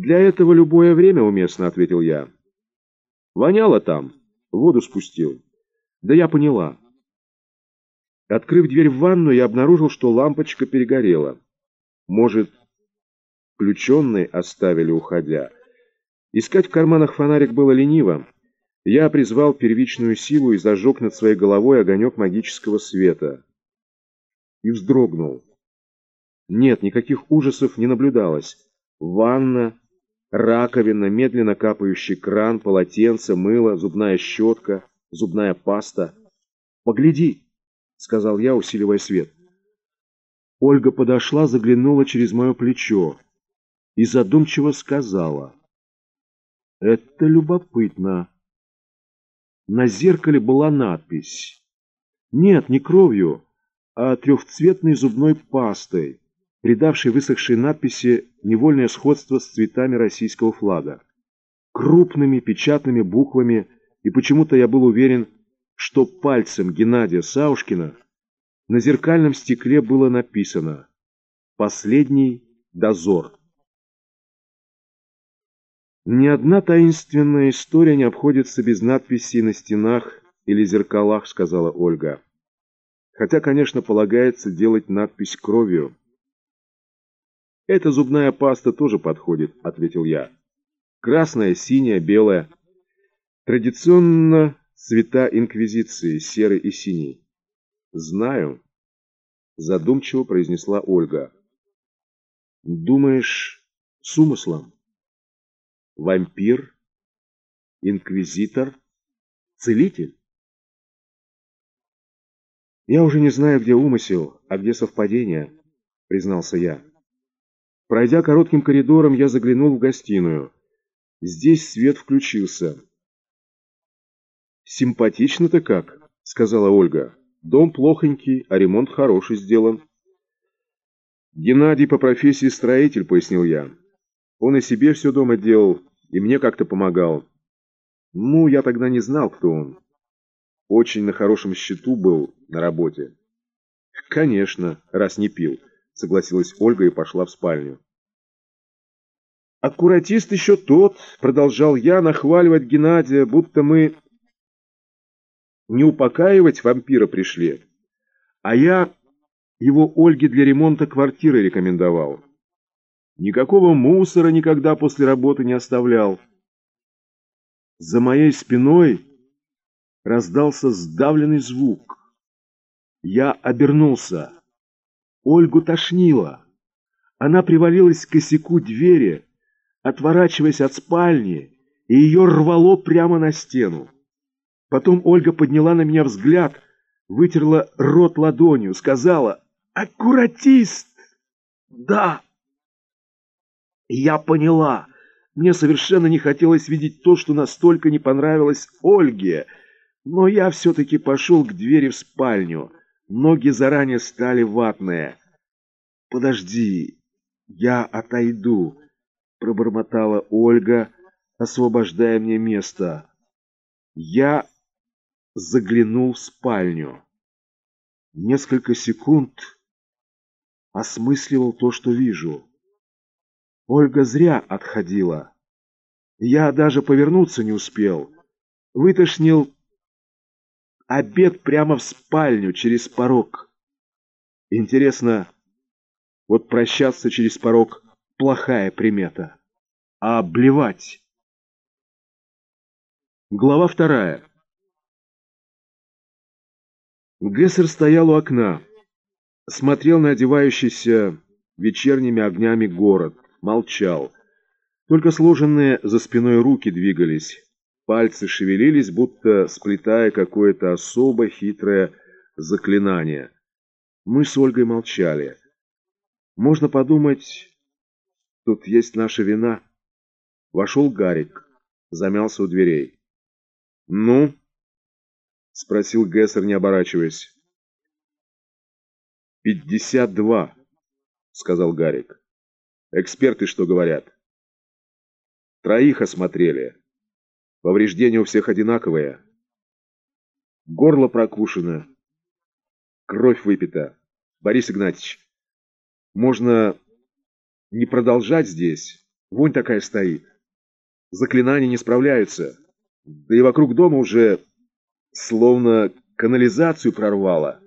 «Для этого любое время уместно», — ответил я. «Воняло там, воду спустил». «Да я поняла». Открыв дверь в ванну, я обнаружил, что лампочка перегорела. Может, включенной оставили, уходя. Искать в карманах фонарик было лениво. Я призвал первичную силу и зажег над своей головой огонек магического света. И вздрогнул. Нет, никаких ужасов не наблюдалось. Ванна, раковина, медленно капающий кран, полотенце, мыло, зубная щетка, зубная паста. «Погляди!» — сказал я, усиливая свет. Ольга подошла, заглянула через мое плечо и задумчиво сказала. «Это любопытно». На зеркале была надпись. Нет, не кровью, а трехцветной зубной пастой, придавшей высохшей надписи невольное сходство с цветами российского флага. Крупными печатными буквами, и почему-то я был уверен, что пальцем Геннадия Саушкина на зеркальном стекле было написано «Последний дозор». Ни одна таинственная история не обходится без надписей на стенах или зеркалах, сказала Ольга. Хотя, конечно, полагается делать надпись кровью. Эта зубная паста тоже подходит, ответил я. Красная, синяя, белая. Традиционно цвета инквизиции, серый и синий. Знаю, задумчиво произнесла Ольга. Думаешь, с умыслом? вампир, инквизитор, целитель. «Я уже не знаю, где умысел, а где совпадение», — признался я. Пройдя коротким коридором, я заглянул в гостиную. Здесь свет включился. «Симпатично-то как», — сказала Ольга. «Дом плохонький, а ремонт хороший сделан». «Геннадий по профессии строитель», — пояснил я. «Он и себе все дома делал, и мне как-то помогал. Ну, я тогда не знал, кто он. Очень на хорошем счету был на работе. Конечно, раз не пил, согласилась Ольга и пошла в спальню. Аккуратист еще тот, продолжал я нахваливать Геннадия, будто мы не упокаивать вампира пришли, а я его Ольге для ремонта квартиры рекомендовал. Никакого мусора никогда после работы не оставлял. За моей спиной раздался сдавленный звук. Я обернулся. Ольгу тошнило. Она привалилась к косяку двери, отворачиваясь от спальни, и ее рвало прямо на стену. Потом Ольга подняла на меня взгляд, вытерла рот ладонью, сказала «Аккуратист!» «Да!» я поняла. Мне совершенно не хотелось видеть то, что настолько не понравилось Ольге. Но я все-таки пошел к двери в спальню. Ноги заранее стали ватные. «Подожди, я отойду», — пробормотала Ольга, освобождая мне место. Я заглянул в спальню. Несколько секунд осмысливал то, что вижу. Ольга зря отходила. Я даже повернуться не успел. Вытошнил обед прямо в спальню через порог. Интересно, вот прощаться через порог — плохая примета. А обливать? Глава вторая. Гессер стоял у окна, смотрел на одевающийся вечерними огнями город молчал. Только сложенные за спиной руки двигались. Пальцы шевелились, будто сплетая какое-то особо хитрое заклинание. Мы с Ольгой молчали. Можно подумать, тут есть наша вина. Вошел Гарик, замялся у дверей. «Ну?» — спросил Гессер, не оборачиваясь. «Пятьдесят два», — сказал Гарик. Эксперты что говорят? Троих осмотрели. Повреждения у всех одинаковые. Горло прокушено. Кровь выпита. Борис Игнатьевич, можно не продолжать здесь, Вонь такая стоит. Заклинания не справляются. Да и вокруг дома уже словно канализацию прорвало.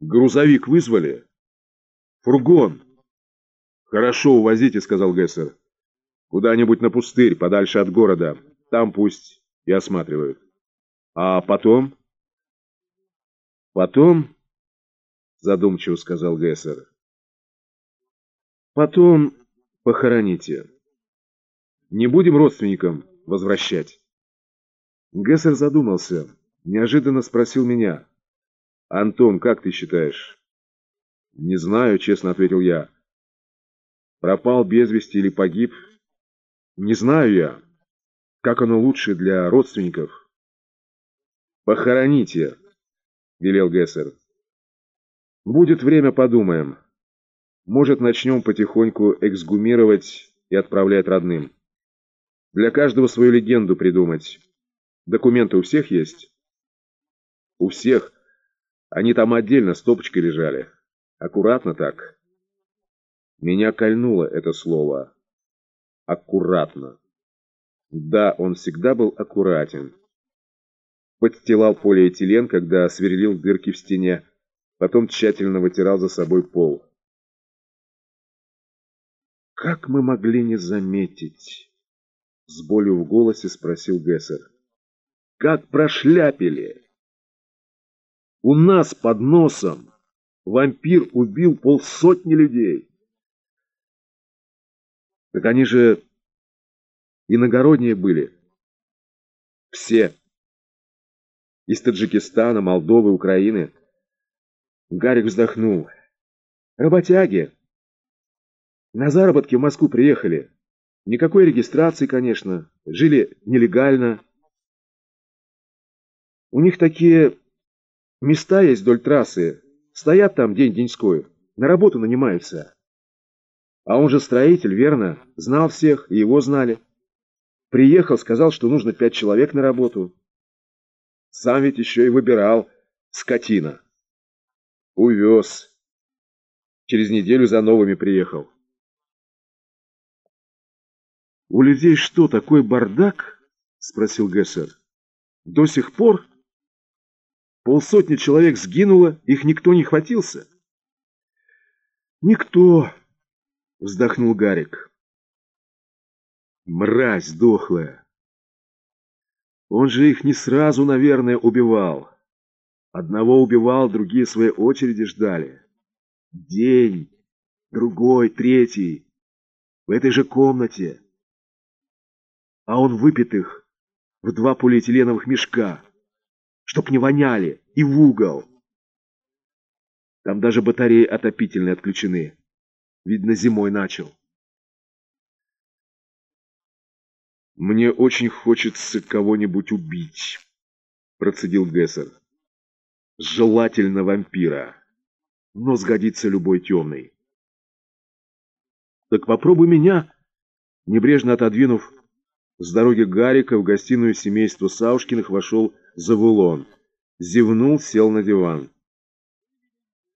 Грузовик вызвали? Фургон. Хорошо, увозите, сказал Гессер. Куда-нибудь на пустырь, подальше от города. Там пусть и осматривают. А потом? Потом, задумчиво сказал Гессер. Потом похороните. Не будем родственникам возвращать. Гессер задумался, неожиданно спросил меня. «Антон, как ты считаешь?» «Не знаю», — честно ответил я. «Пропал без вести или погиб?» «Не знаю я. Как оно лучше для родственников?» «Похороните», — велел Гессер. «Будет время, подумаем. Может, начнем потихоньку эксгумировать и отправлять родным. Для каждого свою легенду придумать». Документы у всех есть? У всех. Они там отдельно стопочкой лежали. Аккуратно так. Меня кольнуло это слово. Аккуратно. Да, он всегда был аккуратен. Подстилал полиэтилен, когда сверлил дырки в стене, потом тщательно вытирал за собой пол. «Как мы могли не заметить?» С болью в голосе спросил Гессер как прошляпили. У нас под носом вампир убил полсотни людей. Так они же иногородние были. Все. Из Таджикистана, Молдовы, Украины. Гарик вздохнул. Работяги. На заработки в Москву приехали. Никакой регистрации, конечно. Жили нелегально. У них такие места есть вдоль трассы. Стоят там день-деньской, на работу нанимаются. А он же строитель, верно? Знал всех, и его знали. Приехал, сказал, что нужно пять человек на работу. Сам ведь еще и выбирал, скотина. Увез. Через неделю за новыми приехал. «У людей что, такой бардак?» — спросил Гессер. «До сих пор?» Полсотни человек сгинуло, их никто не хватился. Никто, вздохнул Гарик. Мразь дохлая. Он же их не сразу, наверное, убивал. Одного убивал, другие своей очереди ждали. День, другой, третий. В этой же комнате. А он выпит их в два полиэтиленовых мешка чтоб не воняли, и в угол. Там даже батареи отопительные отключены. Видно, зимой начал. «Мне очень хочется кого-нибудь убить», — процедил Гессер. «Желательно вампира, но сгодится любой темный». «Так попробуй меня», — небрежно отодвинув с дороги Гарика в гостиную семейства Саушкиных вошел Завулон. Зевнул, сел на диван.